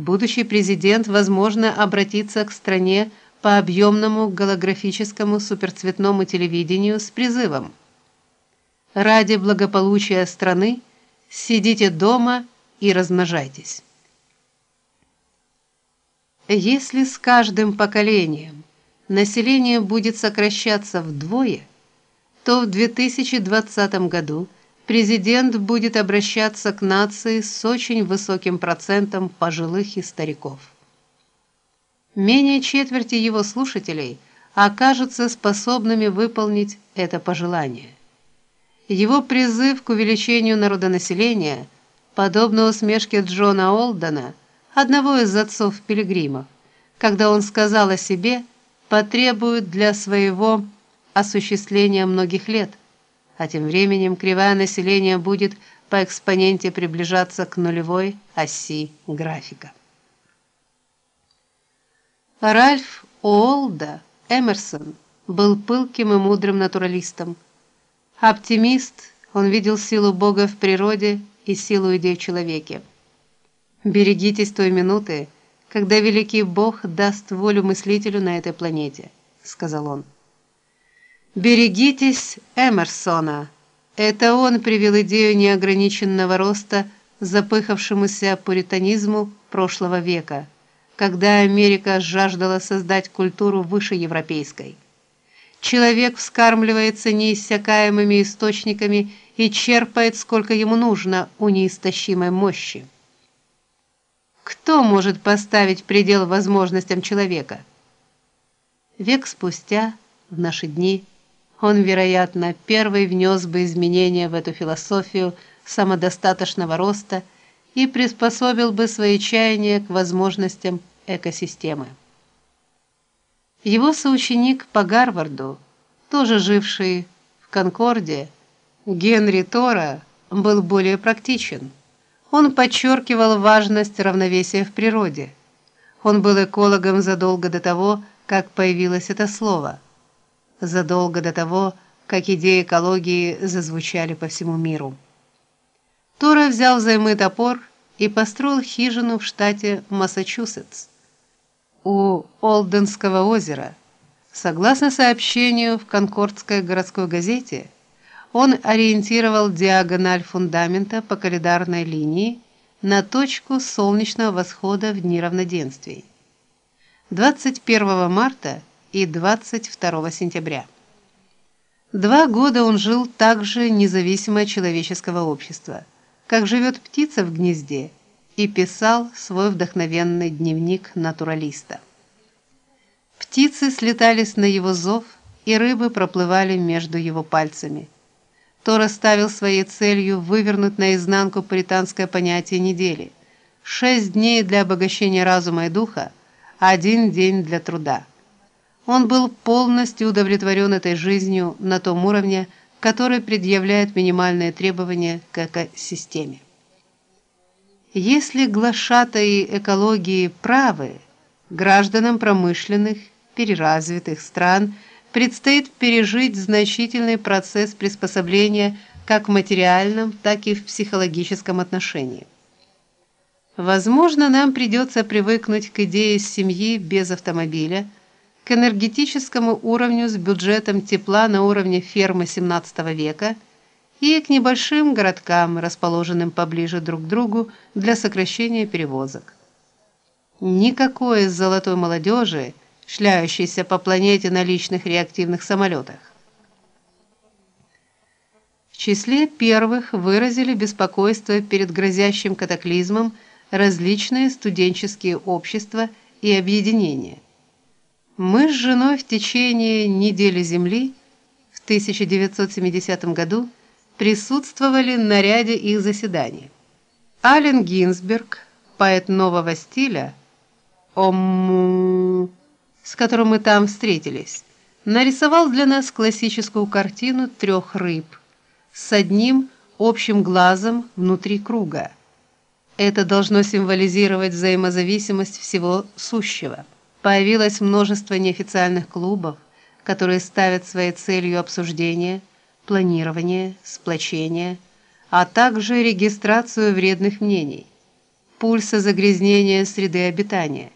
будущий президент, возможно, обратится к стране по объемному голографическому суперцветному телевидению с призывом: Ради благополучия страны сидите дома и размножайтесь. Если с каждым поколением население будет сокращаться вдвое, то в 2020 году президент будет обращаться к нации с очень высоким процентом пожилых и стариков. Менее четверти его слушателей окажутся способными выполнить это пожелание. Его призыв к увеличению народонаселения, подобно усмешке Джона Олдена, одного из отцов пилигримов, когда он сказал о себе, потребует для своего осуществления многих лет а тем временем кривая населения будет по экспоненте приближаться к нулевой оси графика. Ральф Уолда Эмерсон был пылким и мудрым натуралистом. Оптимист, он видел силу Бога в природе и силу идей в человеке. Берегитесь той минуты, когда великий Бог даст волю мыслителю на этой планете, сказал он. Берегитесь Эмерсона. Это он привел идею неограниченного роста запыхавшемуся пуританизму прошлого века, когда Америка жаждала создать культуру выше европейской. Человек вскармливается неиссякаемыми источниками и черпает сколько ему нужно у неистощимой мощи. Кто может поставить предел возможностям человека? Век спустя, в наши дни, он, вероятно, первый внес бы изменения в эту философию самодостаточного роста и приспособил бы свои чаяния к возможностям экосистемы. Его соученик по Гарварду, тоже живший в Конкорде, Генри Тора, был более практичен. Он подчеркивал важность равновесия в природе. Он был экологом задолго до того, как появилось это слово – задолго до того, как идеи экологии зазвучали по всему миру. Тора взял взаймы топор и построил хижину в штате Массачусетс у Олденского озера. Согласно сообщению в Конкордской городской газете, он ориентировал диагональ фундамента по календарной линии на точку солнечного восхода в дни равноденствий. 21 марта и 22 сентября. Два года он жил так же независимо от человеческого общества, как живет птица в гнезде, и писал свой вдохновенный дневник натуралиста. Птицы слетались на его зов, и рыбы проплывали между его пальцами. Тора ставил своей целью вывернуть наизнанку британское понятие недели. Шесть дней для обогащения разума и духа, один день для труда. Он был полностью удовлетворен этой жизнью на том уровне, который предъявляет минимальные требования к экосистеме. Если глашатаи экологии правы, гражданам промышленных, переразвитых стран предстоит пережить значительный процесс приспособления как в материальном, так и в психологическом отношении. Возможно, нам придется привыкнуть к идее семьи без автомобиля – к энергетическому уровню с бюджетом тепла на уровне фермы XVII века и к небольшим городкам, расположенным поближе друг к другу для сокращения перевозок. Никакой из золотой молодежи, шляющейся по планете на личных реактивных самолетах. В числе первых выразили беспокойство перед грозящим катаклизмом различные студенческие общества и объединения. Мы с женой в течение недели земли в 1970 году присутствовали на ряде их заседаний. Ален Гинзберг, поэт нового стиля, ом, с которым мы там встретились, нарисовал для нас классическую картину трех рыб с одним общим глазом внутри круга. Это должно символизировать взаимозависимость всего сущего. Появилось множество неофициальных клубов, которые ставят своей целью обсуждение, планирование, сплочение, а также регистрацию вредных мнений. пульса загрязнения среды обитания.